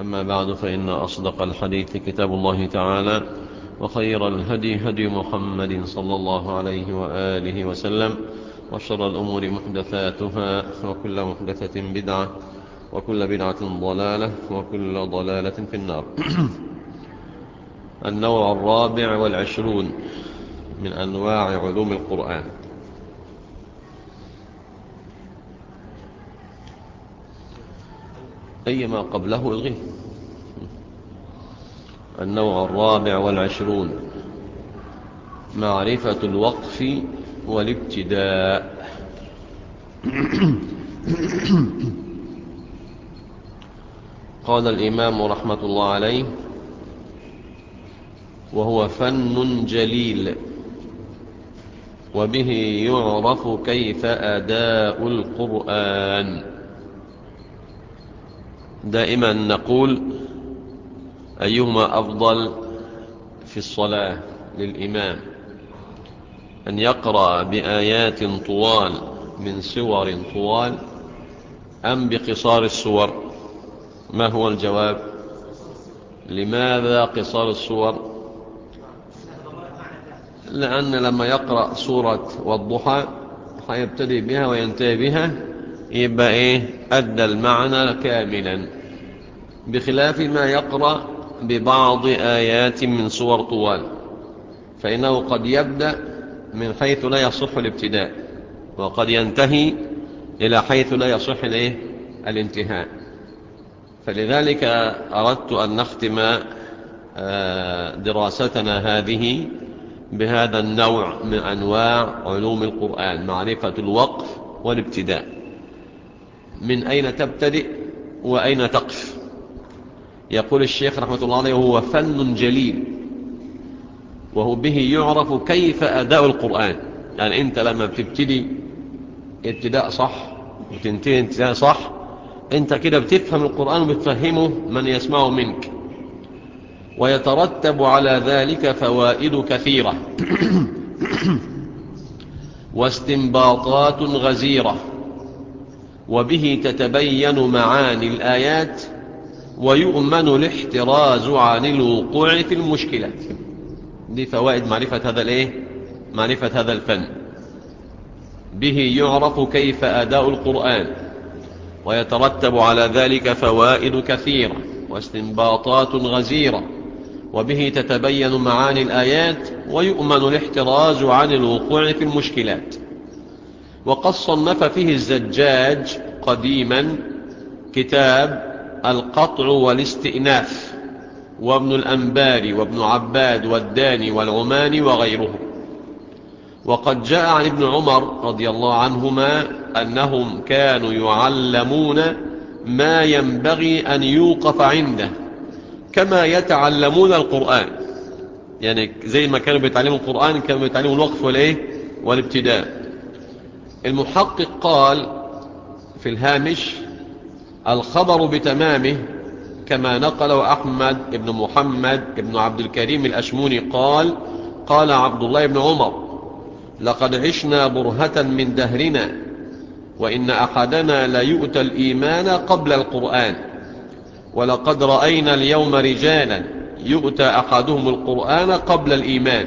أما بعد فإن أصدق الحديث كتاب الله تعالى وخير الهدي هدي محمد صلى الله عليه وآله وسلم وشر الأمور محدثاتها وكل محدثة بدعة وكل بدعة ضلالة وكل ضلالة في النار. النوع الرابع والعشرون من أنواع علوم القرآن. أي ما قبله الغيه النوع الرابع والعشرون. معرفة الوقف والابتداء. قال الإمام رحمة الله عليه وهو فن جليل وبه يعرف كيف أداء القرآن. دائما نقول أيهما أفضل في الصلاة للإمام؟ أن يقرأ بآيات طوال من سور طوال أم بقصار السور؟ ما هو الجواب؟ لماذا قصار السور؟ لأن لما يقرأ سورة والضحى حيبتدي بها وينتهي بها يبقى إيه؟ أدى المعنى كاملا. بخلاف ما يقرأ ببعض آيات من سور طوال فإنه قد يبدأ من حيث لا يصح الابتداء وقد ينتهي إلى حيث لا يصح الإيه؟ الانتهاء. فلذلك أردت أن نختم دراستنا هذه بهذا النوع من أنواع علوم القرآن معرفة الوقف والابتداء. من أين تبتدئ وأين تقف؟ يقول الشيخ رحمة الله عليه هو فن جليل وهو به يعرف كيف أداء القرآن. يعني أنت لما بتبتدي ابتداء صح وتنتهي انتهاء صح أنت كده بتفهم القرآن وبتفهمه من يسمعه منك. ويترتب على ذلك فوائد كثيرة. واستنباطات غزيرة. وبه تتبين معاني الآيات ويؤمن الاحتراز عن الوقوع في المشكلات. دي فوائد معرفة هذا الإيه؟ معرفة هذا الفن. به يعرف كيف أداء القرآن ويترتب على ذلك فوائد كثيرة واستنباطات غزيرة. وبه تتبين معاني الآيات ويؤمن الاحتراز عن الوقوع في المشكلات. وقد صنف فيه الزجاج قديما كتاب القطع والاستئناف وابن الأنبار وابن عباد والداني والعماني وغيرهم. وقد جاء عن ابن عمر رضي الله عنهما أنهم كانوا يعلمون ما ينبغي أن يوقف عنده كما يتعلمون القرآن. يعني زي ما كانوا بيتعلموا القرآن كانوا بيتعلموا الوقف والإيه؟ والابتداء. المحقق قال في الهامش الخبر بتمامه كما نقله أحمد بن محمد بن عبد الكريم الأشموني قال قال عبد الله بن عمر لقد عشنا برهة من دهرنا وإن أحدنا لا يؤتى الإيمان قبل القرآن ولقد رأينا اليوم رجالا يؤتى أحدهم القرآن قبل الإيمان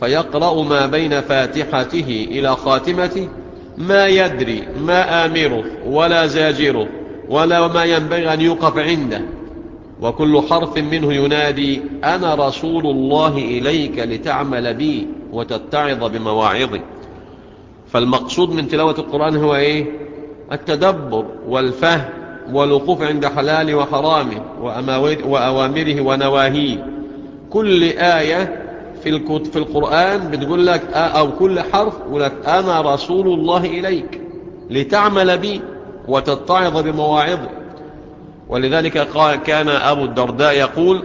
فيقرأ ما بين فاتحته إلى خاتمته ما يدري ما آمره ولا زاجره ولا ما ينبغي أن يوقف عنده. وكل حرف منه ينادي أنا رسول الله إليك لتعمل بي وتتعظ بمواعظي. فالمقصود من تلاوة القرآن هو إيه؟ التدبر والفهم والوقوف عند حلاله وحرامه وأوامره ونواهيه. كل آية في في القرآن بتقول لك أو كل حرف يقول لك أنا رسول الله إليك لتعمل بي وتتعظ بمواعظه ولذلك قال كان أبو الدرداء يقول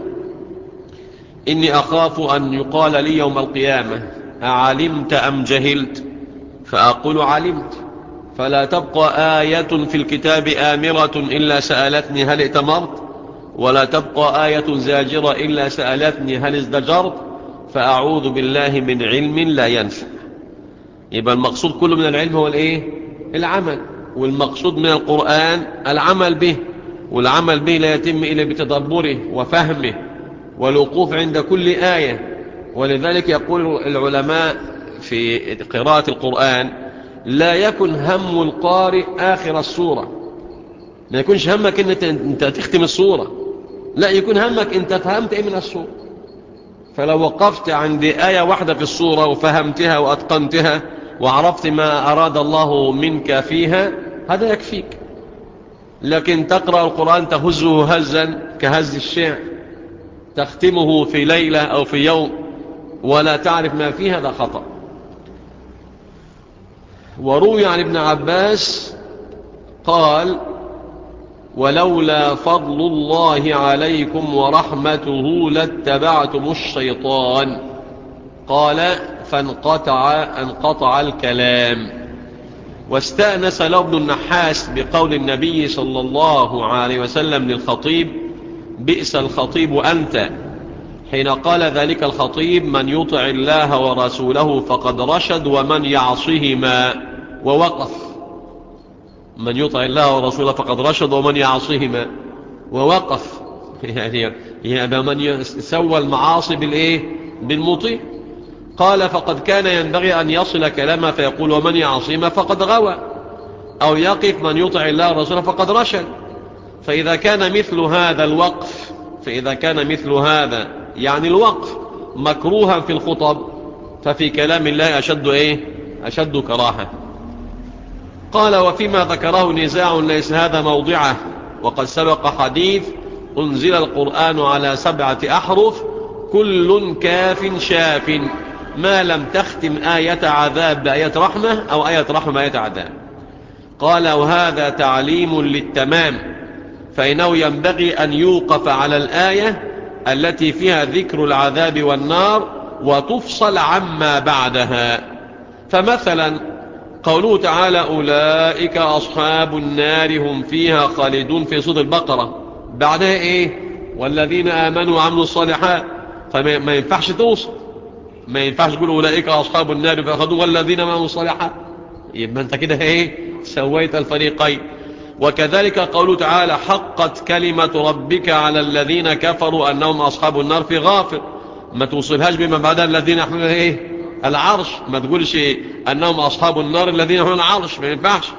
إني أخاف أن يقال لي يوم القيامة أعلمت أم جهلت؟ فأقول علمت. فلا تبقى آية في الكتاب آمرة إلا سألتني هل ائتمرت ولا تبقى آية زاجرة إلا سألتني هل ازدجرت. فأعوذ بالله من علم لا ينفع. يبقى المقصود كله من العلم هو الإيه؟ العمل. والمقصود من القرآن العمل به. والعمل به لا يتم إلا بتدبره وفهمه والوقوف عند كل آية. ولذلك يقول العلماء في قراءة القرآن لا يكن هم القارئ آخر السورة. ما يكونش همك إن أنت تختم السورة. لا يكون همك أنت فهمت إيه من السورة. فلو وقفت عند آية واحدة في السورة وفهمتها وأتقنتها وعرفت ما أراد الله منك فيها هذا يكفيك. لكن تقرأ القرآن تهزه هزا كهز الشعر تختمه في ليلة أو في يوم ولا تعرف ما فيه هذا خطأ. وروي عن ابن عباس قال ولولا فضل الله عليكم ورحمته لاتبعتم الشيطان. قال فانقطع انقطع الكلام. واستأنس له ابن النحاس بقول النبي صلى الله عليه وسلم للخطيب بئس الخطيب أنت. حين قال ذلك الخطيب من يطع الله ورسوله فقد رشد ومن يعصهما ووقف. من يطع الله ورسوله فقد رشد ومن يعصهما ووقف. يعني يعني من سوى المعاصي بالإيه؟ بالمطيع. قال فقد كان ينبغي أن يصل كلامه فيقول ومن يعصيما فقد غوى. أو يقف من يطع الله ورسوله فقد رشد. فإذا كان مثل هذا الوقف فإذا كان مثل هذا يعني الوقف مكروها في الخطب ففي كلام الله أشد إيه؟ أشد كراهة. قال وفيما ذكره نزاع ليس هذا موضعه وقد سبق حديث أنزل القرآن على سبعة أحرف كل كاف شاف ما لم تختم آية عذاب بآية رحمة أو آية رحمة بآية عذاب. قال وهذا تعليم للتمام فإنه ينبغي أن يوقف على الآية التي فيها ذكر العذاب والنار وتفصل عما بعدها. فمثلا قوله تعالى أولئك أصحاب النار هم فيها خالدون في صوت البقرة. بعدها إيه؟ والذين آمنوا وعملوا الصالحات. فما ينفعش توصل. ما ينفعش تقول أولئك أصحاب النار فأخذوا والذين آمنوا الصالحات. يبقى أنت كده إيه؟ سويت الفريقين. وكذلك قوله تعالى حقت كلمة ربك على الذين كفروا أنهم أصحاب النار في غافر. ما توصلهاش بما بعد الذين يحملون إيه؟ العرش ما تقولش أنهم أصحاب النار الذين يحملون العرش ما ينفعش.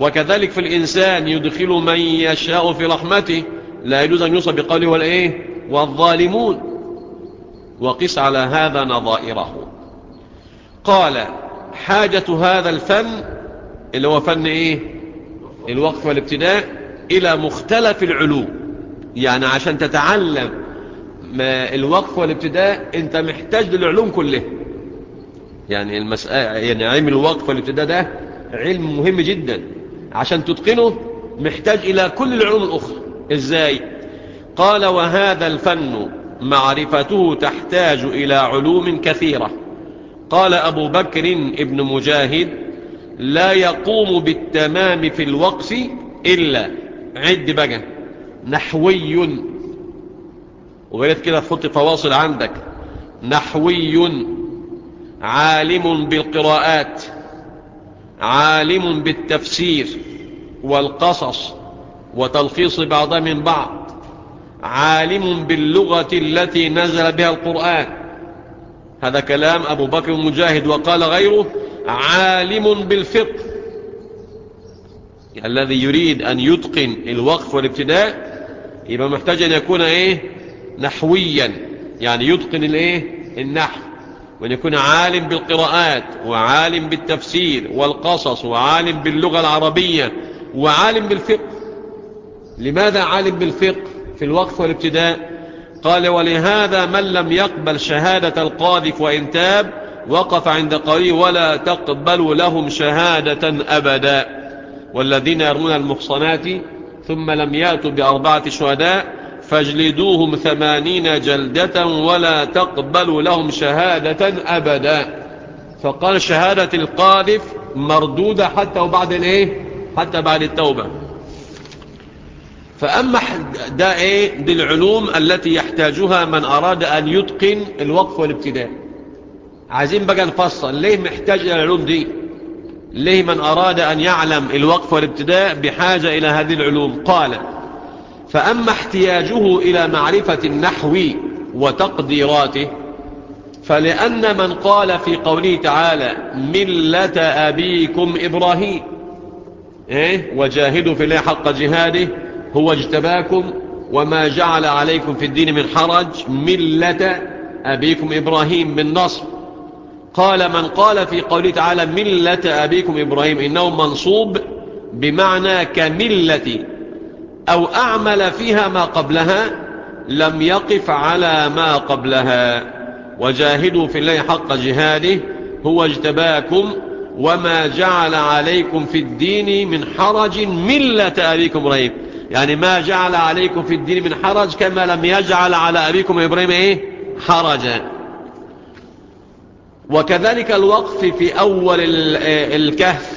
وكذلك في الإنسان يدخل من يشاء في رحمته لا يجوز أن يوصل بقوله والإيه والظالمون. وقس على هذا نظائره. قال حاجة هذا الفن اللي هو فن إيه؟ الوقف والابتداء إلى مختلف العلوم. يعني عشان تتعلم ما الوقف والابتداء أنت محتاج للعلوم كلها. يعني المسألة يعني علم الوقف والابتداء ده علم مهم جدا. عشان تتقنه محتاج إلى كل العلوم الأخرى. إزاي؟ قال وهذا الفن معرفته تحتاج إلى علوم كثيرة. قال أبو بكر ابن مجاهد لا يقوم بالتمام في الوقف إلا عد بقى نحوي. وغيرت كده تحط فواصل عندك. نحوي. عالم بالقراءات عالم بالتفسير والقصص وتلخيص بعضها من بعض عالم باللغة التي نزل بها القرآن. هذا كلام أبو بكر مجاهد وقال غيره عالم بالفقه. الذي يريد أن يتقن الوقف والابتداء يبقى محتاج أن يكون إيه؟ نحويا. يعني يتقن الإيه؟ النحو. وأن يكون عالم بالقراءات وعالم بالتفسير والقصص وعالم باللغة العربية وعالم بالفقه. لماذا عالم بالفقه في الوقف والابتداء؟ قال ولهذا من لم يقبل شهادة القاذف وإن تاب وقف عند قوله ولا تقبل لهم شهادة أبدا. والذين يرمون المحصنات ثم لم يأتوا بأربعة شهداء فاجلدوهم ثمانين جلدة ولا تقبلوا لهم شهادة أبدا. فقال شهادة القاذف مردودة حتى وبعد الإيه؟ حتى بعد التوبة. فأما ده إيه؟ دي العلوم التي يحتاجها من أراد أن يتقن الوقف والابتداء. عايزين بقى نفصل. ليه محتاج إلى العلوم دي؟ ليه من أراد أن يعلم الوقف والابتداء بحاجة إلى هذه العلوم؟ قال فأما احتياجه إلى معرفة النحو وتقديراته فلأن من قال في قوله تعالى ملة أبيكم إبراهيم إيه؟ وجاهدوا في الله حق جهاده هو اجتباكم وما جعل عليكم في الدين من حرج ملة أبيكم إبراهيم من نصر قال من قال في قوله تعالى ملة أبيكم إبراهيم إنه منصوب بمعنى كملة أو أعمل فيها ما قبلها لم يقف على ما قبلها. وجاهدوا في الله حق جهاده هو اجتباكم وما جعل عليكم في الدين من حرج ملة أبيكم إبراهيم. يعني ما جعل عليكم في الدين من حرج كما لم يجعل على أبيكم إبراهيم إيه؟ حرجا. وكذلك الوقف في أول الكهف.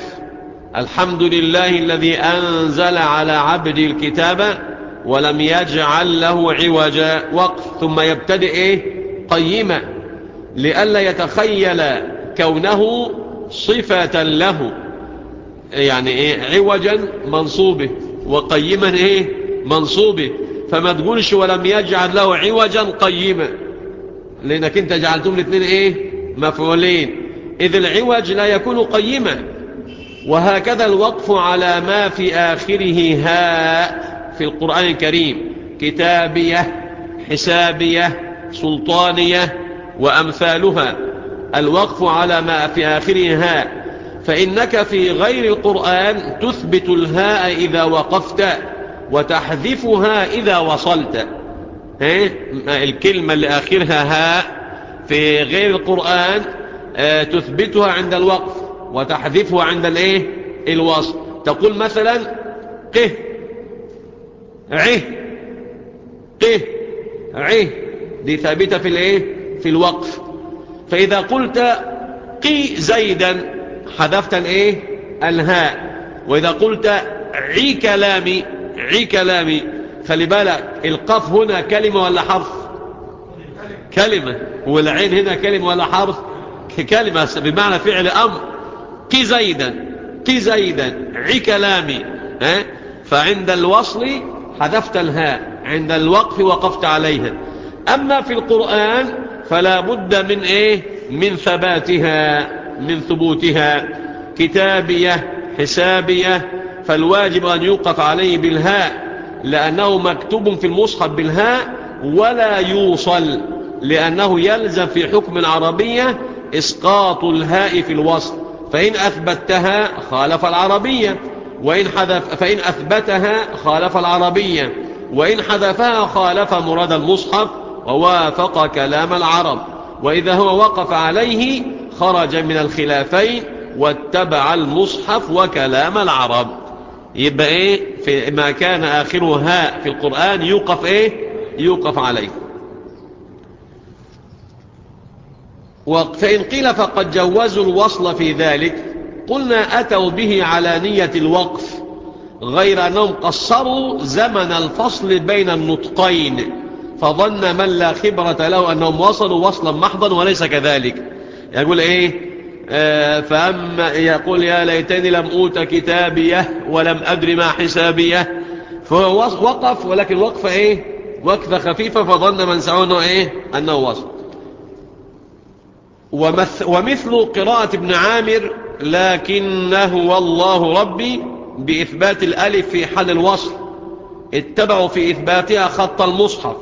الحمد لله الذي أنزل على عبد الكتاب ولم يجعل له عوجا. وقف. ثم يبتدئ إيه؟ قيما. لئلا يتخيل كونه صفة له. يعني إيه؟ عوجا منصوبة. وقيما إيه؟ منصوبة. فما تقولش ولم يجعل له عوجا قيما. لأنك أنت جعلتم الاثنين إيه؟ مفعولين. إذ العوج لا يكون قيما. وهكذا الوقف على ما في آخره هاء في القرآن الكريم. كتابية حسابية سلطانية وأمثالها. الوقف على ما في آخره هاء. فإنك في غير القرآن تثبت الهاء إذا وقفت وتحذفها إذا وصلت. الكلمة اللي آخرها هاء في غير القرآن تثبتها عند الوقف. وتحذفها عند الايه؟ الوصل تقول مثلا قه عه قه عه. دي ثابتة في الايه؟ في الوقف. فإذا قلت قي زيدا حذفت الايه؟ الهاء. وإذا قلت عي كلامي عي كلامي. خلي بالك القاف هنا كلمة ولا حرف؟ كلمة. والعين هنا كلمة ولا حرف؟ كلمة بمعنى فعل أمر. قي زيدا قي زيدا عي كلامي فعند الوصل حذفت الهاء عند الوقف وقفت عليها. أما في القرآن فلا بد من إيه؟ من ثباتها من ثبوتها. كتابية حسابية فالواجب أن يوقف عليه بالهاء لأنه مكتوب في المصحف بالهاء ولا يوصل لأنه يلزم في حكم العربية إسقاط الهاء في الوصل. فإن أثبتها خالف العربية. وإن حذف فإن أثبتها خالف العربية. وإن حذفها خالف مراد المصحف ووافق كلام العرب. وإذا هو وقف عليه خرج من الخلافين واتبع المصحف وكلام العرب. يبقى إيه؟ في ما كان آخره هاء في القرآن يوقف إيه؟ يوقف عليه. فإن قيل فقد جوزوا الوصل في ذلك قلنا أتوا به على نية الوقف غير أنهم قصروا زمن الفصل بين النطقين فظن من لا خبرة له أنهم وصلوا وصلا محضا وليس كذلك. يقول إيه؟ آه فأما يقول يا ليتني لم أوت كتابيه ولم أدري ما حسابيه فهو وقف ولكن وقفة إيه؟ وقفة خفيفة فظن من سعونه إيه؟ أنه وصل. ومثل قراءة ابن عامر لكنه والله ربي بإثبات الألف في حال الوصل اتبعوا في إثباتها خط المصحف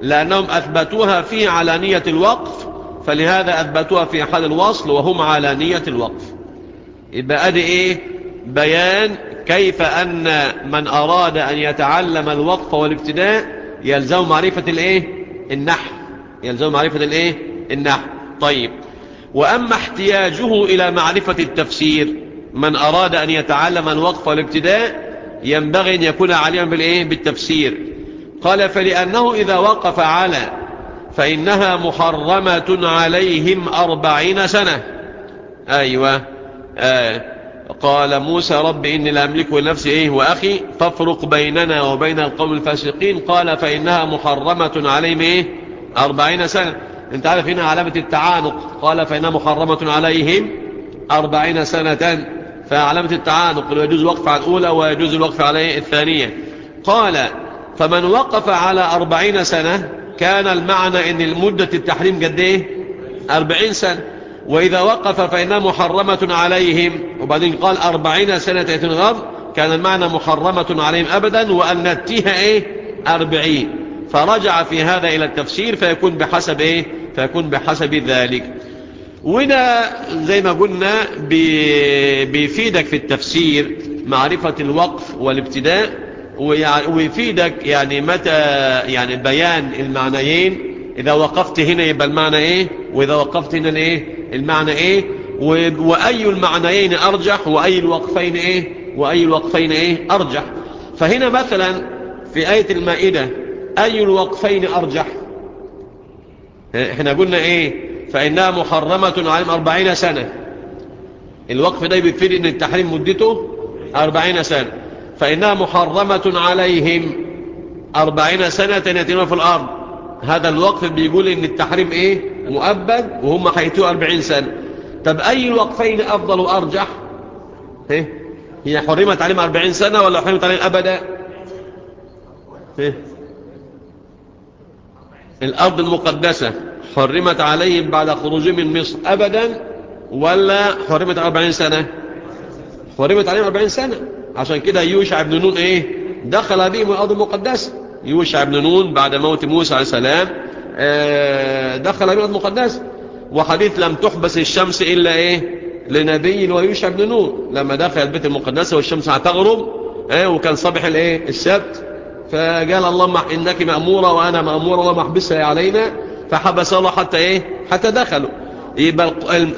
لأنهم أثبتوها في علانية الوقف فلهذا أثبتوها في حال الوصل وهم علانية الوقف. يبقى أدي إيه؟ بيان كيف أن من أراد أن يتعلم الوقف والابتداء يلزم معرفة الإيه؟ النحو. يلزم معرفة الإيه؟ النحو. طيب. وأما احتياجه إلى معرفة التفسير من أراد أن يتعلم الوقف والابتداء ينبغي أن يكون عالما بالإيه؟ بالتفسير. قال فلأنه إذا وقف على فإنها محرمة عليهم أربعين سنة. أيوة. آه. قال موسى رب إني لا أملك لنفسي إيه وأخي فافرق بيننا وبين القوم الفاسقين. قال فإنها محرمة عليهم إيه؟ أربعين سنة. انت عارف هنا علامة التعانق. قال فإنها محرمة عليهم أربعين سنة فعلامة التعانق يجوز الوقف على الأولى ويجوز الوقف على الثانية. قال فمن وقف على أربعين سنة كان المعنى إن المدة التحريم قد إيه؟ أربعين سنة. وإذا وقف فإنها محرمة عليهم. وبعدين قال أربعين سنة غض كان المعنى محرمة عليهم أبدا وأن نتيها إيه؟ أربعين. فرجع في هذا إلى التفسير فيكون بحسب إيه؟ فيكون بحسب ذلك. وده زي ما قلنا بيفيدك في التفسير معرفة الوقف والابتداء ويفيدك يعني متى يعني بيان المعنيين. إذا وقفت هنا يبقى المعنى إيه؟ وإذا وقفت هنا الإيه المعنى إيه؟ وأي المعنيين أرجح وأي الوقفين إيه؟ وأي الوقفين إيه؟ أرجح. فهنا مثلا في آية المائدة أي الوقفين أرجح؟ إحنا قلنا إيه؟ فإنها محرمة عليهم أربعين سنة. الوقف ده بيفيد إن التحريم مدته أربعين سنة. فإنها محرمة عليهم أربعين سنة يتنون في الأرض. هذا الوقف بيقول إن التحريم إيه؟ مؤبد وهم حيثوا أربعين سنة. طب أي الوقفين أفضل وأرجح؟ إيه؟ هي حرمت عليهم أربعين سنة ولا حرمت عليهم أبدا؟ إيه؟ الأرض المقدسة حرمت عليهم بعد خروجهم من مصر أبدا ولا حرمت أربعين سنة؟ حرمت عليهم أربعين سنة. عشان كده يوشع بن نون إيه؟ دخل بهم الأرض المقدسة. يوشع بن نون بعد موت موسى عليه السلام دخل بهم الأرض المقدسة. وحديث لم تحبس الشمس إلا إيه؟ لنبي ويوشع بن نون. لما دخل البيت المقدسة والشمس هتغرب إيه وكان صبح الإيه؟ السبت. فقال اللهم إنك مأمورة وأنا ماموره وما احبسها علينا. فحبس الله حتى إيه؟ حتى دخلوا. يبقى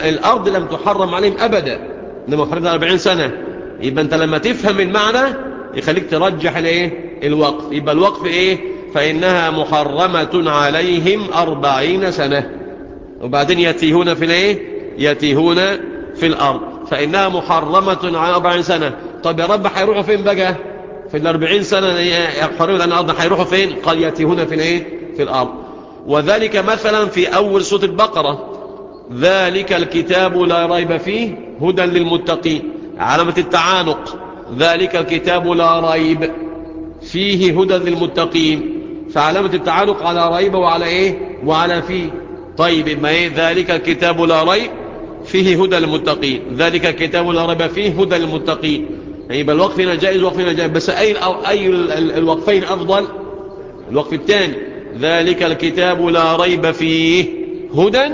الأرض لم تحرم عليهم أبدا. انما حرمت 40 سنة. يبقى أنت لما تفهم المعنى يخليك ترجح الإيه؟ الوقف. يبقى الوقف إيه؟ فإنها محرمة عليهم أربعين سنة. وبعدين يتيهون في الإيه؟ يتيهون في الأرض. فإنها محرمة على أربعين سنة. طب يا رب هيروحوا فين بقى؟ في الأربعين سنة حرمة عن الأرض هيروحوا فين؟ قال يتيهون في الايه في الأرض. وذلك مثلا في أول سورة البقرة. ذلك الكتاب لا ريب فيه هدى للمتقين. علامة التعانق. ذلك الكتاب لا ريب فيه هدى للمتقين. فعلامة التعانق على ريب وعلى إيه؟ وعلى فيه. طيب ما إيه؟ ذلك الكتاب لا ريب فيه هدى للمتقين. ذلك الكتاب لا ريب فيه هدى للمتقين. يبقى الوقف هنا جائز الوقف هنا جائز. بس أي أي الوقفين أفضل؟ الوقف الثاني. ذلك الكتاب لا ريب فيه هدى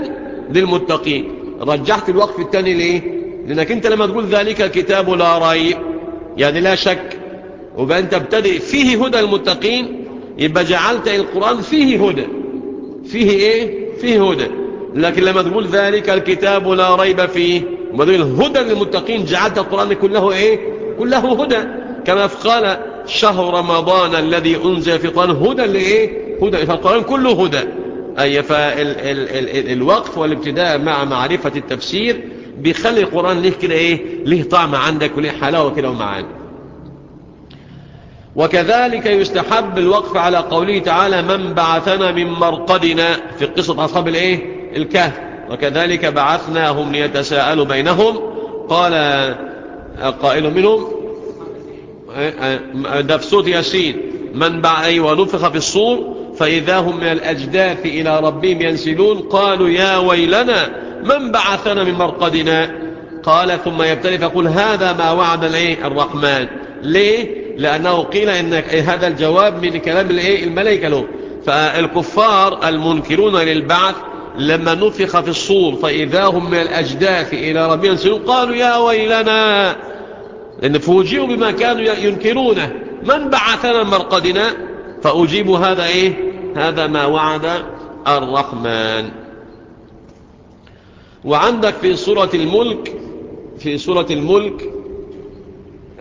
للمتقين. رجحت الوقف الثاني ليه؟ لأنك أنت لما تقول ذلك الكتاب لا ريب يعني لا شك. وبقى أنت ابتدئ فيه هدى المتقين يبقى جعلت القرآن فيه هدى. فيه إيه؟ فيه هدى. لكن لما تقول ذلك الكتاب لا ريب فيه تقول هدى للمتقين جعلت القرآن كله إيه؟ كله هدى. كما قال شهر رمضان الذي أنزل في القرآن هدى لإيه؟ هدى. فالقرآن كله هدى. أي فالوقف والابتداء مع معرفة التفسير بيخلي القرآن له كده إيه؟ له طعم عندك وله حلاوة كده ومعاني. وكذلك يستحب الوقف على قوله تعالى من بعثنا من مرقدنا. في قصة أصحاب الإيه؟ الكهف. وكذلك بعثناهم ليتساءلوا بينهم. قال قائل منهم؟ ده ياسين. من بعث ونفخ في الصور فإذا هم من الأجداث إلى ربهم ينسلون قالوا يا ويلنا من بعثنا من مرقدنا؟ قال ثم يبتلي فيقول هذا ما وعد الرحمن. ليه؟ لأنه قيل إن هذا الجواب من كلام الملائكة له. فالكفار المنكرون للبعث لما نفخ في الصور فإذا هم من الأجداث إلى ربهم ينسلون قالوا يا ويلنا لأن فوجئوا بما كانوا ينكرونه من بعثنا مرقدنا فأجيب هذا إيه؟ هذا ما وعد الرحمن. وعندك في سورة الملك في سورة الملك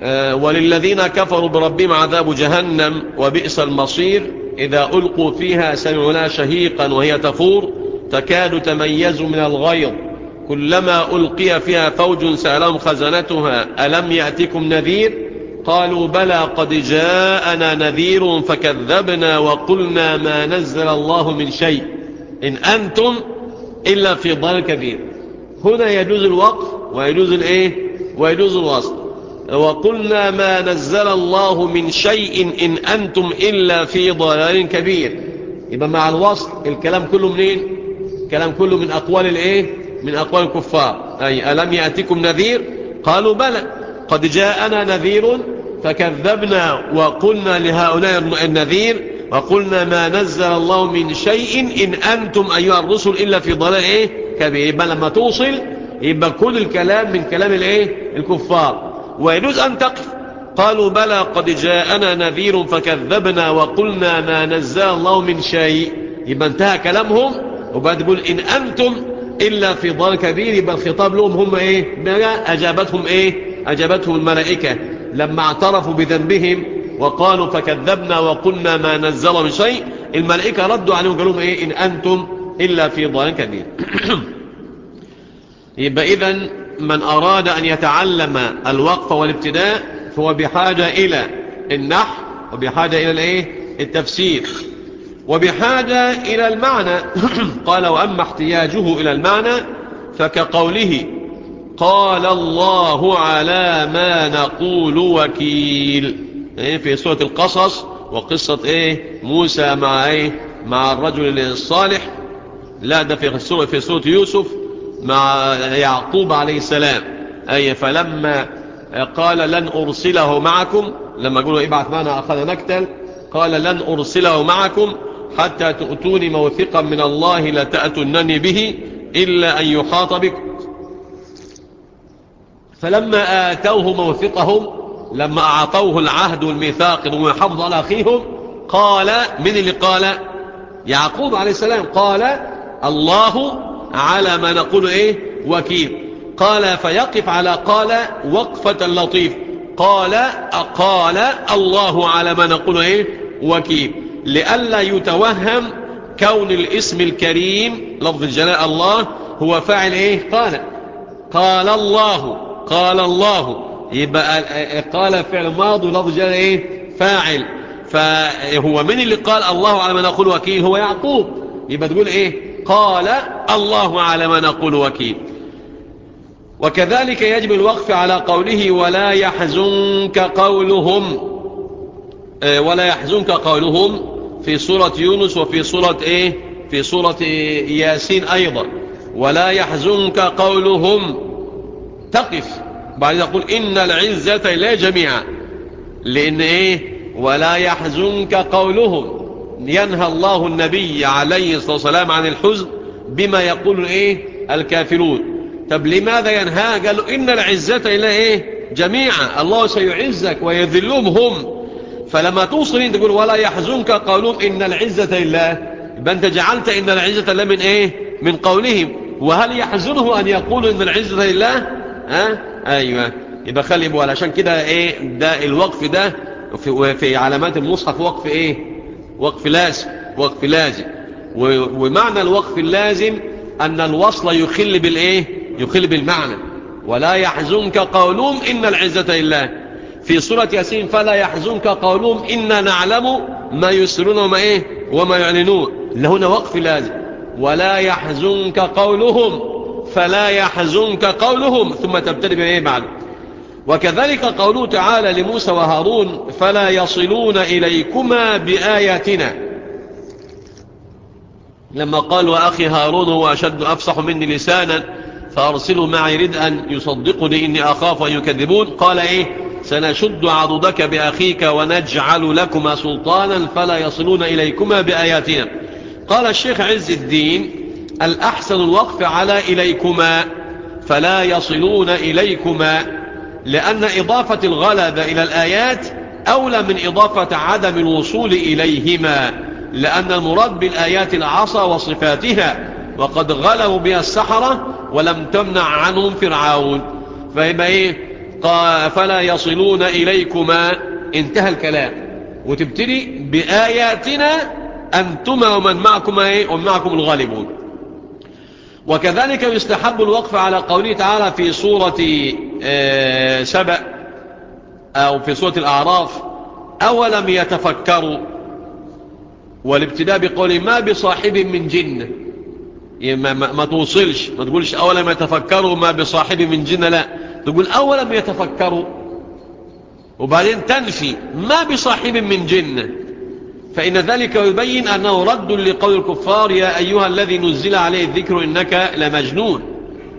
آه، وللذين كفروا بربهم عذاب جهنم وبئس المصير إذا ألقوا فيها سمعوا لها شهيقا وهي تفور. تكاد تميز من الغيظ. كلما ألقي فيها فوج سألهم خزنتها ألم يأتكم نذير؟ قالوا بلى قد جاءنا نذير فكذبنا وقلنا ما نزل الله من شيء. إن أنتم إلا في ضلال كبير. هنا يجوز الوقف ويجوز الإيه؟ ويجوز الوصل. وقلنا ما نزل الله من شيء إن أنتم إلا في ضلال كبير. يبقى مع الوصل الكلام كله منين؟ الكلام كله من أقوال الإيه؟ من أقوال الكفار. أي ألم يأتكم نذير؟ قالوا بلى. قد جاءنا نذير فكذبنا وقلنا لهؤلاء النذير وقلنا ما نزل الله من شيء إن أنتم أيها الرسل إلا في ضلال إيه؟ كبير. يبقى لما توصل يبقى كل الكلام من كلام الإيه؟ الكفار. ويجوز أن تقف. قالوا بلى. قد جاءنا نذير فكذبنا وقلنا ما نزل الله من شيء. يبقى انتهى كلامهم. وبعد يقول إن أنتم إلا في ضلال كبير يبقى الخطاب لهم هم إيه؟ أجابتهم إيه؟ أجابتهم الملائكة. لما اعترفوا بذنبهم وقالوا فكذبنا وقلنا ما نزل من شيء الملائكة ردوا عليهم قالوا إيه؟ إن أنتم إلا في ضلال كبير. يبقى إذن من أراد أن يتعلم الوقف والابتداء فهو بحاجة إلى النحو وبحاجة إلى الإيه؟ التفسير. وبحاجة إلى المعنى. قال وأما احتياجه إلى المعنى فكقوله قال الله على ما نقول وكيل. إيه في سورة القصص وقصة إيه موسى مع إيه مع الرجل الصالح. لا ده في سورة, في سورة يوسف مع يعقوب عليه السلام. أي فلما قال لن أرسله معكم لما قالوا ابعث معنا أخذ نكتل قال لن أرسله معكم حتى تؤتوني موثقا من الله لتأتنني به إلا أن يحاط بكم فلما آتوه موثقهم لما أعطوه العهد والميثاق يحافظ على أخيهم قال من اللي قال؟ يعقوب عليه السلام. قال الله على ما نقول إيه؟ وكيل. قال فيقف على قال وقفة لطيف. قال قال الله على ما نقول إيه؟ وكيل. لئلا يتوهم كون الاسم الكريم لفظ الجلاء الله هو فاعل إيه؟ قال. قال الله قال الله. يبقى قال فعل ماضي ولفظ الجلاء إيه؟ فاعل. فهو من اللي قال الله على ما نقول وكيل؟ هو يعقوب. يبقى تقول إيه؟ قال الله على ما نقول وكيل. وكذلك يجب الوقف على قوله ولا يحزنك قولهم. ولا يحزنك قولهم في سورة يونس وفي سورة إيه؟ في سورة ياسين أيضا. ولا يحزنك قولهم. تقف. بعد يقول إن العزة لا جميعا. لأن إيه؟ ولا يحزنك قولهم. ينهى الله النبي عليه الصلاة والسلام عن الحزن بما يقول إيه؟ الكافرون. طب لماذا ينهى؟ قالوا إن العزة إلى إيه؟ جميعا. الله سيعزك ويذلهم هم. فلما توصل انت تقول ولا يحزنك قولهم إن العزة لله. يبقى أنت جعلت إن العزة لله من إيه؟ من قولهم. وهل يحزنه أن يقولوا إن العزة لله؟ ها؟ أيوه. يبقى خلي بقى علشان كده إيه؟ ده الوقف ده في, في علامات المصحف وقف إيه؟ وقف لازم. وقف لازم. ومعنى الوقف اللازم أن الوصل يخل بالإيه؟ يخل بالمعنى. ولا يحزنك قولهم إن العزة لله. في سورة ياسين فلا يحزنك قولهم إنا نعلم ما يسرون وما إيه؟ وما يعلنون. لهنا وقف لازم. ولا يحزنك قولهم فلا يحزنك قولهم. ثم تبتدي بإيه بعد وكذلك قوله تعالى لموسى وهارون فلا يصلون إليكما بآياتنا. لما قال وأخي هارون هو أشد أفصح مني لسانا فأرسلوا معي ردءا يصدقني إني أخاف أن يكذبون. قال إيه؟ سنشد عضدك بأخيك ونجعل لكما سلطانا فلا يصلون إليكما بآياتنا. قال الشيخ عز الدين الأحسن الوقف على إليكما فلا يصلون إليكما لأن إضافة الغلبة إلى الآيات أولى من إضافة عدم الوصول إليهما لأن المراد بالآيات العصا وصفاتها وقد غلبوا بها السحرة ولم تمنع عنهم فرعون. فيبقى إيه؟ فلا يصلون إليكما. انتهى الكلام. وتبتدي بآياتنا أنتما ومن معكم إيه؟ ومن معكم الغالبون. وكذلك يستحب الوقف على قوله تعالى في سورة سبأ أو في سورة الأعراف أولم يتفكروا؟ والابتداء بقول ما بصاحب من جنة ما, ما, ما توصلش ما تقولش أولم يتفكروا ما بصاحب من جنة لا. تقول أولم يتفكروا؟ وبعدين تنفي ما بصاحب من جنة فإن ذلك يبين أنه رد لقول الكفار يا أيها الذي نزل عليه الذكر إنك لمجنون.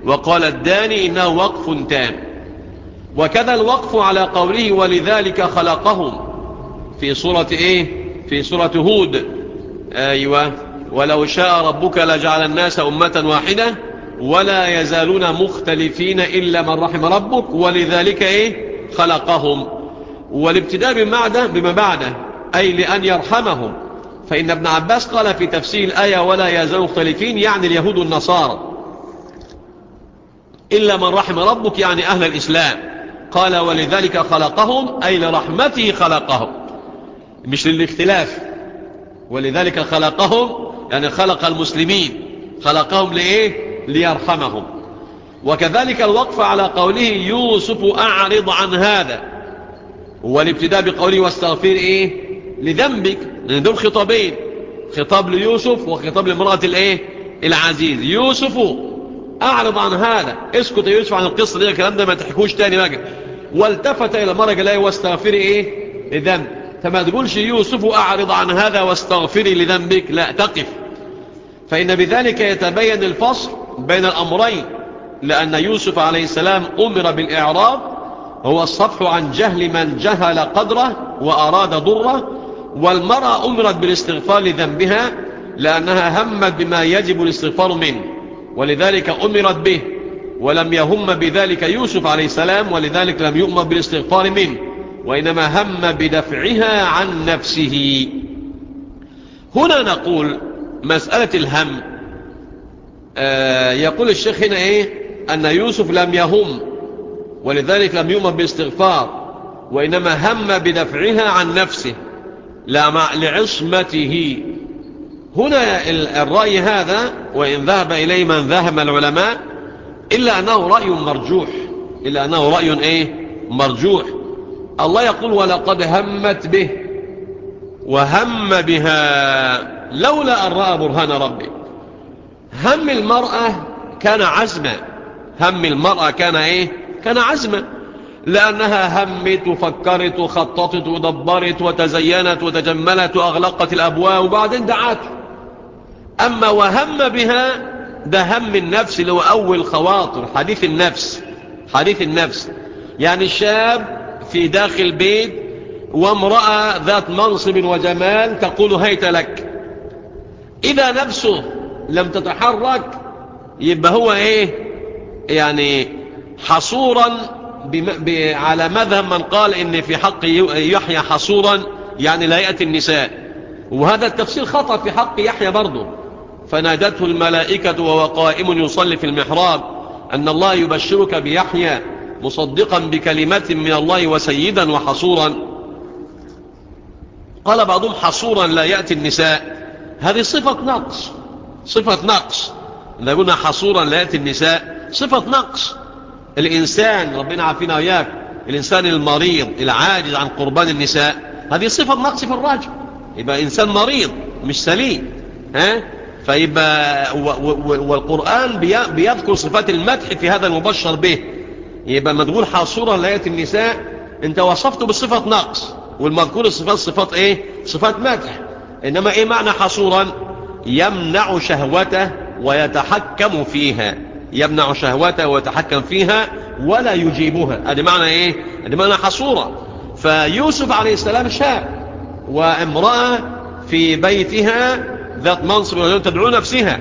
وقال الداني إنه وقف تام. وكذا الوقف على قوله ولذلك خلقهم. في سورة إيه؟ في سورة هود. أيوة. ولو شاء ربك لجعل الناس أمة واحدة ولا يزالون مختلفين إلا من رحم ربك ولذلك إيه؟ خلقهم. والابتداء بمعنى بما بعده أي لأن يرحمهم. فإن ابن عباس قال في تفسير الآية ولا يزالوا مختلفين يعني اليهود والنصارى. إلا من رحم ربك يعني أهل الإسلام. قال ولذلك خلقهم أي لرحمته خلقهم. مش للاختلاف. ولذلك خلقهم يعني خلق المسلمين. خلقهم لإيه؟ ليرحمهم. وكذلك الوقف على قوله يوسف أعرض عن هذا. والابتداء بقوله واستغفر إيه؟ لذنبك. لأن دول خطابين. خطاب ليوسف وخطاب لامرأة الإيه؟ العزيز. يوسف أعرض عن هذا. اسكت يا يوسف عن القصة دي الكلام ده ما تحكوش تاني بقى. والتفت إلى مرة قال واستغفر إيه؟ لذنب. فما تقولش يوسف أعرض عن هذا واستغفري لذنبك. لا تقف. فإن بذلك يتبين الفصل بين الأمرين لأن يوسف عليه السلام أمر بالإعراض هو الصفح عن جهل من جهل قدره وأراد ضره والمرأة أمرت بالاستغفار لذنبها لأنها همت بما يجب الاستغفار منه ولذلك أمرت به ولم يهم بذلك يوسف عليه السلام ولذلك لم يؤمر بالاستغفار منه وإنما هم بدفعها عن نفسه. هنا نقول مسألة الهم يقول الشيخ هنا إيه؟ أن يوسف لم يهم ولذلك لم يؤمر بالاستغفار وإنما هم بدفعها عن نفسه لا مع لعصمته. هنا الرأي هذا وإن ذهب إليه من ذهب العلماء إلا أنه رأي مرجوح إلا أنه رأي إيه؟ مرجوح. الله يقول ولقد همت به وهم بها لولا أن رأى برهان ربه. هم المرأة كان عزما. هم المرأة كان إيه؟ كان عزما. لأنها همت وفكرت وخططت ودبرت وتزينت وتجملت وأغلقت الأبواب وبعدين دعاته أما وهم بها ده هم النفس اللي هو أول خواطر حديث النفس. حديث النفس. يعني الشاب في داخل بيت وامرأة ذات منصب وجمال تقول هيت لك. إذا نفسه لم تتحرك يبقى هو إيه؟ يعني حصورا على مذهب من قال إن في حق يحيى حصورا يعني لا يأتي النساء. وهذا التفسير خطأ في حق يحيى برضه. فنادته الملائكة وهو قائم يصلي في المحراب. أن الله يبشرك بيحيى مصدقا بكلمة من الله وسيدا وحصورا. قال بعضهم حصورا لا يأتي النساء. هذه صفة نقص. صفة نقص. إذا قلنا حصورا لا يأتي النساء صفة نقص. الإنسان ربنا عافينا وياك الإنسان المريض العاجز عن قربان النساء هذه صفة نقص في الرجل. يبقى إنسان مريض مش سليم. ها؟ فيبقى والقرآن بيذكر صفات المدح في هذا المبشر به. يبقى ما تقول حاصورا لا يأتي النساء أنت وصفته بصفة نقص. والمذكور الصفات صفات إيه؟ صفات مدح. إنما إيه معنى حصورا؟ يمنع شهوته ويتحكم فيها. يمنع شهوته ويتحكم فيها ولا يجيبها. ادي معنى إيه؟ ادي معنى حصورا فيوسف عليه السلام شاب وامرأة في بيتها ذات منصب تدعو نفسها.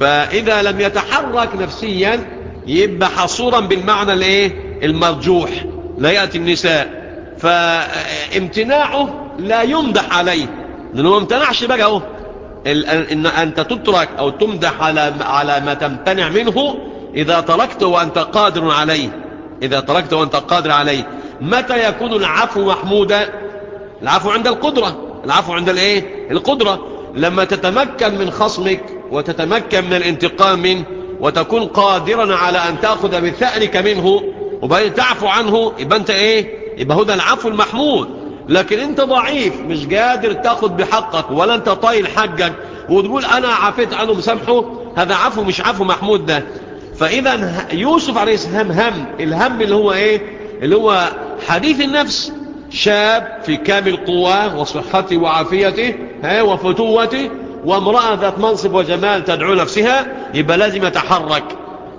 فإذا لم يتحرك نفسيا يبقى حصورا بالمعنى الإيه؟ المرجوح. لا يأتي النساء. فامتناعه لا يمدح عليه. لأنه ما امتنعش بقى أهو. إن أنت تترك أو تمدح على على ما تمتنع منه إذا تركته وأنت قادر عليه. إذا تركت وأنت قادر عليه. متى يكون العفو محمودا؟ العفو عند القدرة. العفو عند الإيه؟ القدرة. لما تتمكن من خصمك وتتمكن من الانتقام منه وتكون قادرا على أن تأخذ بثأرك منه وبعدين تعفو عنه يبقى أنت إيه؟ يبقى ده العفو المحمود. لكن أنت ضعيف مش قادر تأخذ بحقك ولا أنت طايل حقك وتقول أنا عفيت عنه مسامحه هذا عفو مش عفو محمود ده. فإذا يوسف عليه السلام هم الهم اللي هو إيه؟ اللي هو حديث النفس شاب في كامل قواه وصحته وعافيته وفتوته وامرأة ذات منصب وجمال تدعو نفسها يبقى لازم يتحرك.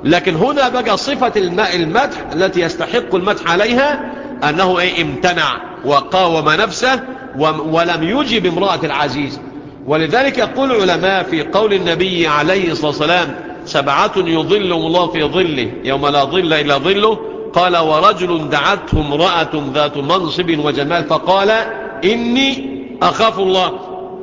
لكن هنا بقى صفة المدح التي يستحق المدح عليها أنه إيه؟ امتنع. وقاوم نفسه ولم يجب امرأة العزيز. ولذلك يقول العلماء في قول النبي عليه الصلاة والسلام سبعة يظلهم الله في ظله يوم لا ظل إلا ظله. قال ورجل دعته امرأة ذات منصب وجمال فقال إني أخاف الله.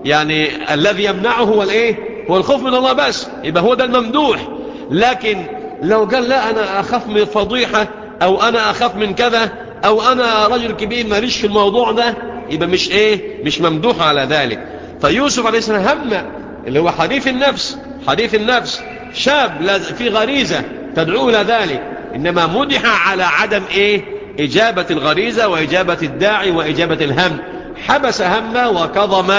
يعني الذي يمنعه هو الإيه؟ هو الخوف من الله بس يبقى هو ده الممدوح لكن لو قال لا أنا أخاف من فضيحة أو أنا أخاف من كذا أو أنا رجل كبير ماليش في الموضوع ده يبقى مش إيه؟ مش ممدوح على ذلك. فيوسف عليه السلام هم اللي هو حديث النفس حديث النفس شاب في غريزة تدعو إلى ذلك. إنما مدح على عدم إيه؟ إجابة الغريزة وإجابة الداعي وإجابة الهم. حبس همه وكظم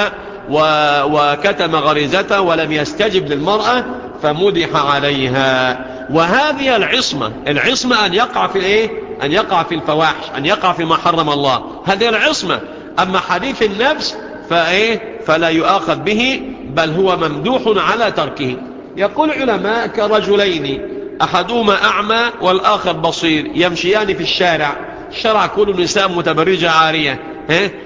وكتم غريزته ولم يستجب للمرأة فمدح عليها. وهذه العصمة العصمة أن يقع في الإيه؟ أن يقع في الفواحش أن يقع في ما حرم الله. هذه العصمة. أما حديث النفس فإيه؟ فلا يؤاخذ به بل هو ممدوح على تركه. يقول علماء كرجلين أحدهما أعمى والآخر بصير يمشيان في الشارع. الشارع كله نساء متبرجة عارية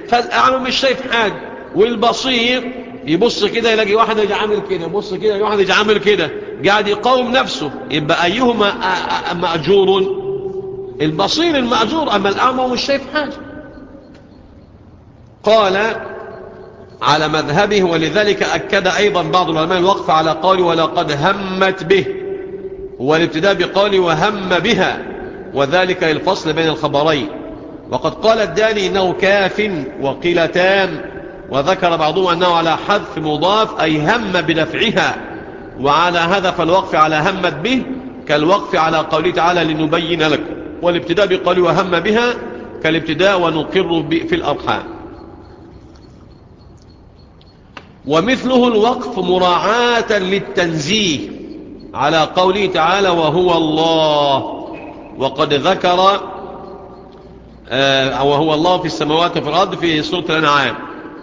فالأعمى مش شايف حاجة. والبصير يبص كده يلاقي واحد يجي عامل كده يبص كده يلاقي واحد يجي عامل كده. قاعد يقاوم نفسه. يبقى أيهما مأجور البصير المأجور أما الأعمى مش شايف حاجة قال على مذهبه ولذلك أكد أيضا بعض العلماء الوقف على قوله ولقد همت به والابتداء بقوله وهم بها وذلك الفصل بين الخبرين. وقد قال الداني إنه كاف وقيل تام وذكر بعضهم أنه على حذف مضاف أي هم بدفعها. وعلى هذا فالوقف على همت به كالوقف على قوله تعالى لنبين لكم. والابتداء بقوله وهم بها كالابتداء ونقر في الأرحام ومثله الوقف مراعاة للتنزيه على قوله تعالى وهو الله. وقد ذكر آه وهو الله في السماوات وفي الأرض في سورة الأنعام.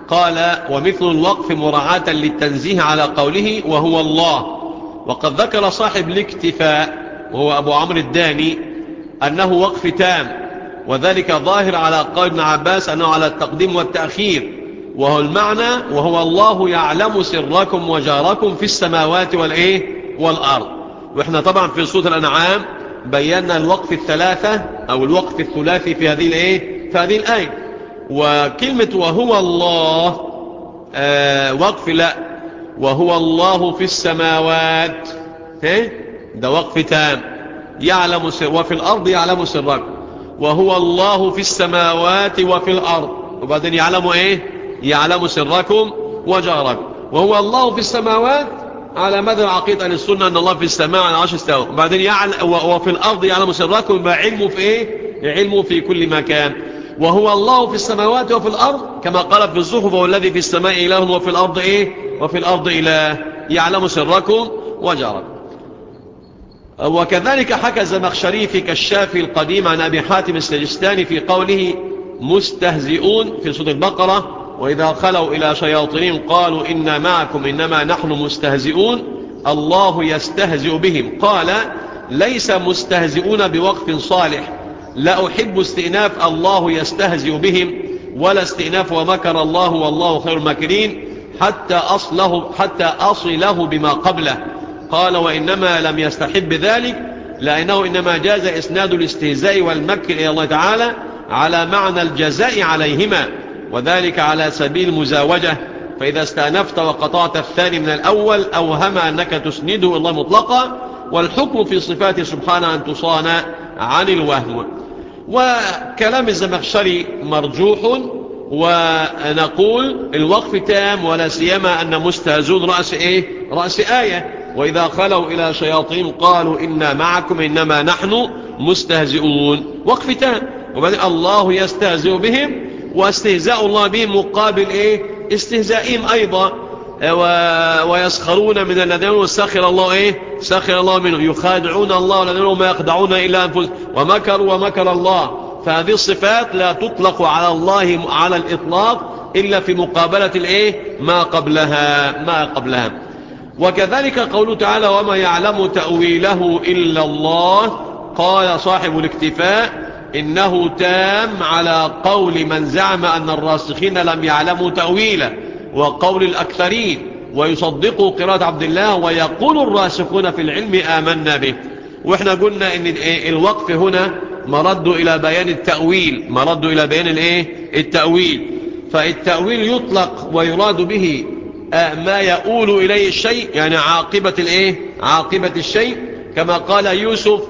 قال ومثل الوقف مراعاة للتنزيه على قوله وهو الله. وقد ذكر صاحب الاكتفاء وهو أبو عمرو الداني أنه وقف تام وذلك ظاهر على قول ابن عباس أنه على التقديم والتأخير. وهو المعنى وهو الله يعلم سركم وجاركم في السماوات والإيه؟ والأرض. وإحنا طبعا في سورة الأنعام بينا الوقف الثلاثة أو الوقف الثلاثي في هذه الإيه؟ في هذه الآية. وكلمة وهو الله آه وقف لا. وهو الله في السماوات. ده وقف تام. يعلم سر وفي الأرض يعلم سركم وهو الله في السماوات وفي الأرض. وبعدين يعلم إيه؟ يعلم سركم وجاركم وهو الله في السماوات. على مدى العقيدة السنة أن الله في السماء على عرش استوى. وبعدين يعلم وفي الأرض يعلم سركم. علمه في إيه؟ علمه في كل مكان. وهو الله في السماوات وفي الأرض. كما قال في الزخرف هو الذي في السماء إله وفي الأرض إيه؟ وفي الأرض إله. يعلم سركم وجاركم وكذلك حكى الزمخشري في كشاف القديم عن أبي حاتم السجستاني في قوله مستهزئون في سورة البقرة وإذا خلوا إلى شياطين قالوا إنا معكم إنما نحن مستهزئون الله يستهزئ بهم. قال ليس مستهزئون بوقف صالح. لا أحب استئناف الله يستهزئ بهم ولا استئناف ومكر الله والله خير الماكرين حتى أصله, حتى أصله بما قبله. قال وإنما لم يستحب ذلك لأنه إنما جاز إسناد الاستهزاء والمكر إلى الله تعالى على معنى الجزاء عليهما وذلك على سبيل المزاوجة. فإذا استأنفت وقطعت الثاني من الأول أوهم أنك تسنده الله مطلقا والحكم في صفاته سبحانه أن تصان عن الوهم. وكلام الزمخشري مرجوح ونقول الوقف تام ولا سيما أن مستهزون رأس إيه؟ رأس آية. وإذا خلوا إلى شياطين قالوا إنا معكم إنما نحن مستهزئون. وقف تام وبعدين الله يستهزئ بهم واستهزاء الله بهم مقابل إيه؟ استهزائهم أيضا. ويسخرون من الذين واستخر الله إيه؟ سخر الله منه يخادعون الله والذين وما يخدعون إلا أنفسهم. ومكروا ومكر الله. فهذه الصفات لا تطلق على الله على الإطلاق إلا في مقابلة الإيه؟ ما قبلها. ما قبلها. وكذلك قوله تعالى وما يعلم تأويله إلا الله قال صاحب الاكتفاء إنه تام على قول من زعم أن الراسخين لم يعلموا تأويله وقول الأكثرين ويصدقوا قراءة عبد الله ويقول الراسخون في العلم آمنا به وإحنا قلنا إن الوقف هنا مرد إلى بيان التأويل مرد إلى بيان الإيه؟ التأويل فالتأويل يطلق ويراد به ما يؤول إليه الشيء يعني عاقبة الإيه؟ عاقبة الشيء. كما قال يوسف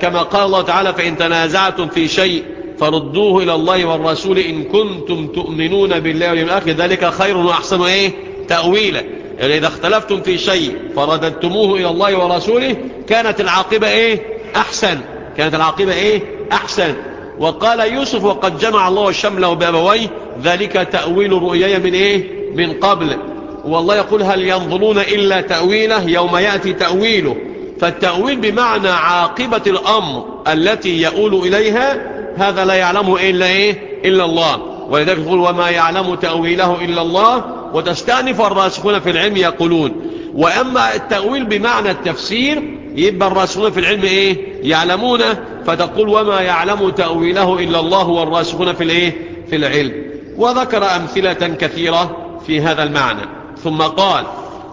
كما قال الله تعالى فإن تنازعتم في شيء فردوه إلى الله والرسول إن كنتم تؤمنون بالله واليوم الآخر. ذلك خير وأحسن إيه؟ تأويلا. يعني إذا اختلفتم في شيء فرددتموه إلى الله ورسوله كانت العاقبة إيه؟ أحسن. كانت العاقبة إيه؟ أحسن. وقال يوسف وقد جمع الله الشمل وبابويه. ذلك تأويل رؤياي من إيه؟ من قبل. والله يقول هل ينظرون إلا تأويله؟ يوم يأتي تأويله. فالتأويل بمعنى عاقبة الأمر التي يؤول إليها هذا لا يعلمه إلا إيه؟ إلا الله. ولذلك يقول وما يعلم تأويله إلا الله. وتستأنف الراسخون في العلم يقولون. وأما التأويل بمعنى التفسير يبقى الراسخون في العلم إيه؟ يعلمونه. فتقول وما يعلم تأويله إلا الله والراسخون في الإيه؟ في العلم. وذكر أمثلة كثيرة. في هذا المعنى. ثم قال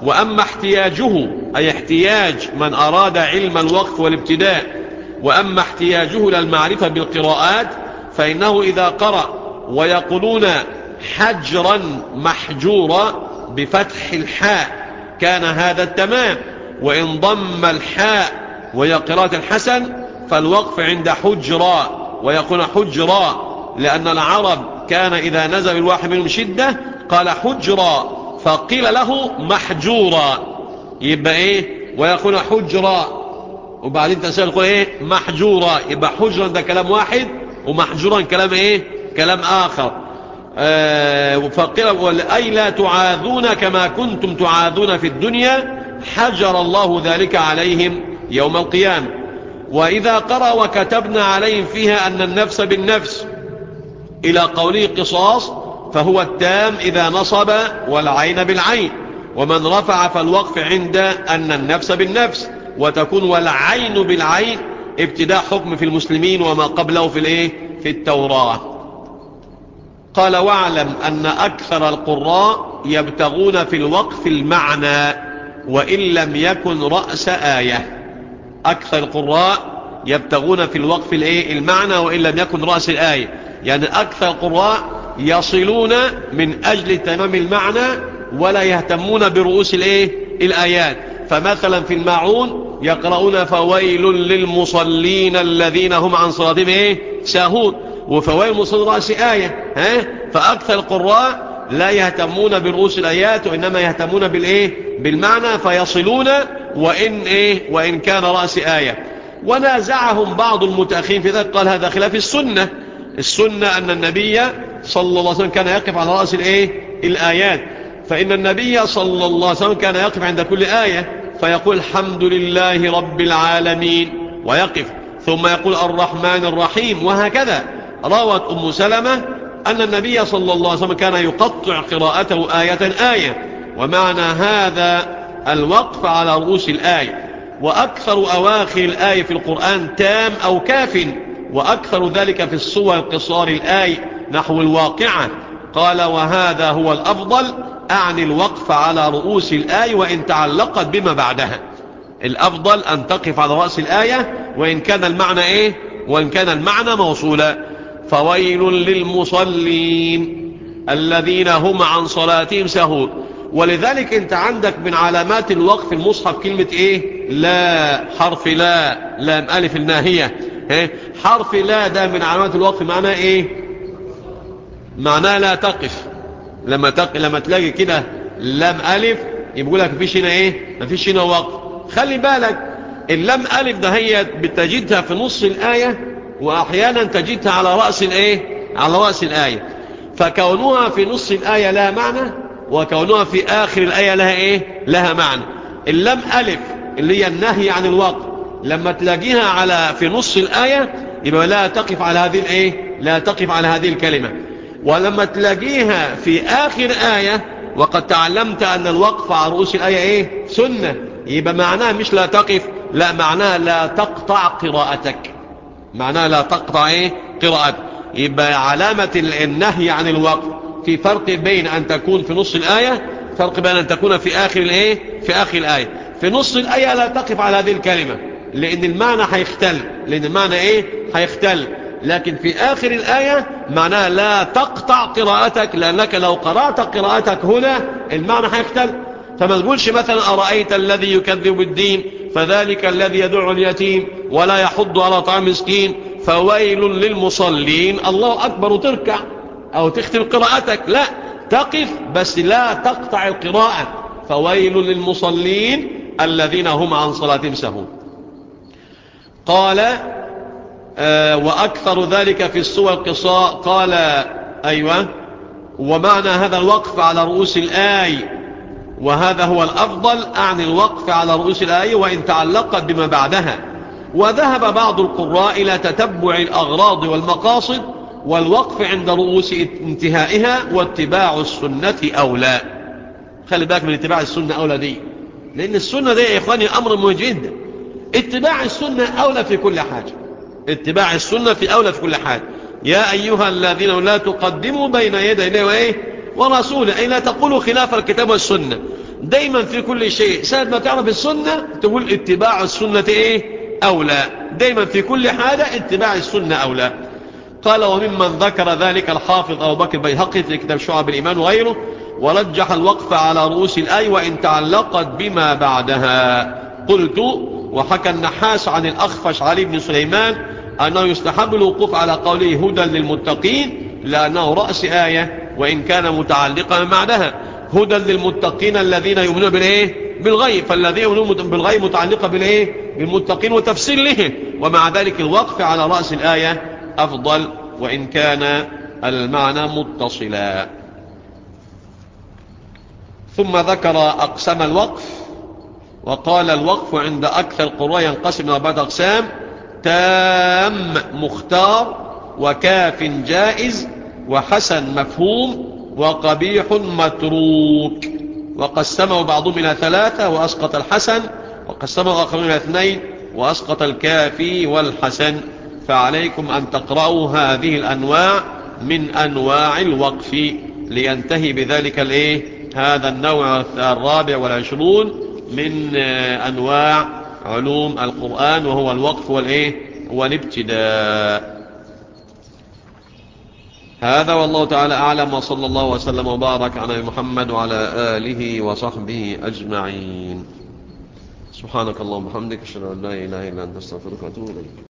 وأما احتياجه أي احتياج من أراد علم الوقف والابتداء وأما احتياجه للمعرفة بالقراءات فإنه إذا قرأ ويقولون حجرا محجورا بفتح الحاء كان هذا التمام. وإن ضم الحاء وهي قراءة الحسن فالوقف عند حجرا ويكون حجرا لأن العرب كان إذا نزل الواحد منهم شدة قال حجرا فقيل له محجورا. يبقى إيه؟ ويكون حجرا. وبعدين تسأل يقول إيه؟ محجورا. يبقى حجرا ده كلام واحد ومحجورا كلام إيه؟ كلام آخر. آه فقيل أي لا تعاذون كما كنتم تعاذون في الدنيا حجر الله ذلك عليهم يوم القيامة. وإذا قرأ وكتبنا عليهم فيها أن النفس بالنفس. إلى قوله قصاص فهو التام إذا نصب والعين بالعين. ومن رفع فالوقف عند أن النفس بالنفس وتكون والعين بالعين ابتداء حكم في المسلمين وما قبله في الإيه؟ في التوراة. قال واعلم أن أكثر القراء يبتغون في الوقف المعنى وإن لم يكن رأس آية. أكثر القراء يبتغون في الوقف الإيه؟ المعنى وإن لم يكن رأس الآية. يعني أكثر القراء يصلون من أجل تمام المعنى ولا يهتمون برؤوس الإيه؟ الآيات. فمثلا في الماعون يقرؤون فويل للمصلين الذين هم عن صلاتهم إيه؟ ساهون. وفويل المصلين رأس آية ها؟ فأكثر القراء لا يهتمون برؤوس الآيات وإنما يهتمون بالإيه؟ بالمعنى فيصلون وإن إيه؟ وإن كان رأس آية. ونازعهم بعض المتأخرين في ذلك قال هذا خلاف السنة. السنة أن النبي صلى الله عليه وسلم كان يقف على رأس الإيه؟ الآيات. فإن النبي صلى الله عليه وسلم كان يقف عند كل آية فيقول الحمد لله رب العالمين ويقف. ثم يقول الرحمن الرحيم وهكذا. روت أم سلمة أن النبي صلى الله عليه وسلم كان يقطع قراءته آية آية. ومعنى هذا الوقف على رؤوس الآية. وأكثر أواخر الآية في القرآن تام أو كاف وأكثر ذلك في الصور قصار الآية. نحو الواقعة. قال وهذا هو الأفضل أعني الوقف على رؤوس الآية وإن تعلقت بما بعدها. الأفضل أن تقف على رأس الآية وإن كان المعنى إيه؟ وإن كان المعنى موصولا. فويل للمصلين الذين هم عن صلاتهم سهون. ولذلك أنت عندك من علامات الوقف المصحف كلمة إيه؟ لا حرف لا لام ألف الناهية. حرف لا ده من علامات الوقف معناه إيه؟ معناه لا تقف. لما تق... لما تلاقي كده لام ألف يقول لك مفيش هنا إيه؟ مفيش هنا وقف. خلي بالك اللام ألف ده هي بتجدها في نص الآية وأحيانا تجدها على رأس الإيه؟ على رأس الآية. فكونها في نص الآية لها معنى وكونها في آخر الآية لها إيه؟ لها معنى. اللام ألف اللي هي النهي عن الوقف لما تلاقيها على في نص الآية يبقى لا تقف على هذه الإيه؟ لا تقف على هذه الكلمة. ولما تلاقيها في آخر آية وقد تعلمت أن الوقف على رؤوس الآية إيه؟ سنة. يبقى معناها مش لا تقف لا معناها لا تقطع قراءتك. معناها لا تقطع إيه؟ قراءتك. يبقى علامة النهي عن الوقف. في فرق بين أن تكون في نص الآية فرق بين أن تكون في آخر الإيه؟ في آخر الآية. في نص الآية لا تقف على هذه الكلمة لأن المعنى هيختل. لأن المعنى إيه؟ هيختل. لكن في آخر الآية معناها لا تقطع قراءتك لأنك لو قرأت قراءتك هنا المعنى هيختل فما تقولش مثلا أرأيت الذي يكذب بالدين فذلك الذي يدعو اليتيم ولا يحض على طعام مسكين فويل للمصلين. الله أكبر وتركع أو تختم قراءتك. لا تقف بس لا تقطع القراءة. فويل للمصلين الذين هم عن صلاتهم سهون. قال وأكثر ذلك في السور القصاء قال أيوة ومعنى هذا الوقف على رؤوس الآي وهذا هو الأفضل أعني الوقف على رؤوس الآي وإن تعلقت بما بعدها. وذهب بعض القراء إلى تتبع الأغراض والمقاصد والوقف عند رؤوس انتهائها واتباع السنة أولى. خلي بالك من اتباع السنة أولى دي. لأن السنة دي يا إخواني أمر مهم جدا اتباع السنة أولى في كل حاجة. اتباع السنة في أولى في كل حال. يا أيها الذين لا تقدموا بين يدي الله وإيه؟ ورسوله. أي لا تقولوا خلاف الكتاب والسنة. دايما في كل شيء. ساعة ما تعرف السنة تقول اتباع السنة إيه؟ أولى. دايما في كل حاجة اتباع السنة أولى. قال وممن ذكر ذلك الحافظ أبو بكر بيهقي في كتاب شعب الإيمان وغيره ورجح الوقف على رؤوس الآي وإن تعلقت بما بعدها. قلت وحكى النحاس عن الأخفش علي بن سليمان أنه يستحب الوقوف على قوله هدى للمتقين لأنه رأس آية وإن كان متعلقا بعدها. هدى للمتقين الذين يؤمنون بالإيه؟ بالغيب. فالذين يؤمنون بالغيب متعلقة بالإيه؟ بالمتقين وتفسير له. ومع ذلك الوقف على رأس الآية أفضل وإن كان المعنى متصلا. ثم ذكر أقسام الوقف وقال الوقف عند أكثر القراء ينقسم إلى أربعة أقسام. تام مختار وكاف جائز وحسن مفهوم وقبيح متروك. وقسمه بعضهم إلى ثلاثة وأسقط الحسن وقسمه آخرون إلى اثنين وأسقط الكافي والحسن. فعليكم أن تقرأوا هذه الأنواع من أنواع الوقف لينتهي بذلك الإيه؟ هذا النوع الرابع والعشرون من أنواع علوم القرآن وهو الوقف والإيه؟ والابتداء هذا والله تعالى أعلم وصلى الله وسلم وبارك على محمد وعلى آله وصحبه أجمعين. سبحانك اللهم وبحمدك أشهد أن لا إله إلا أنت أستغفرك وأتوب إليك.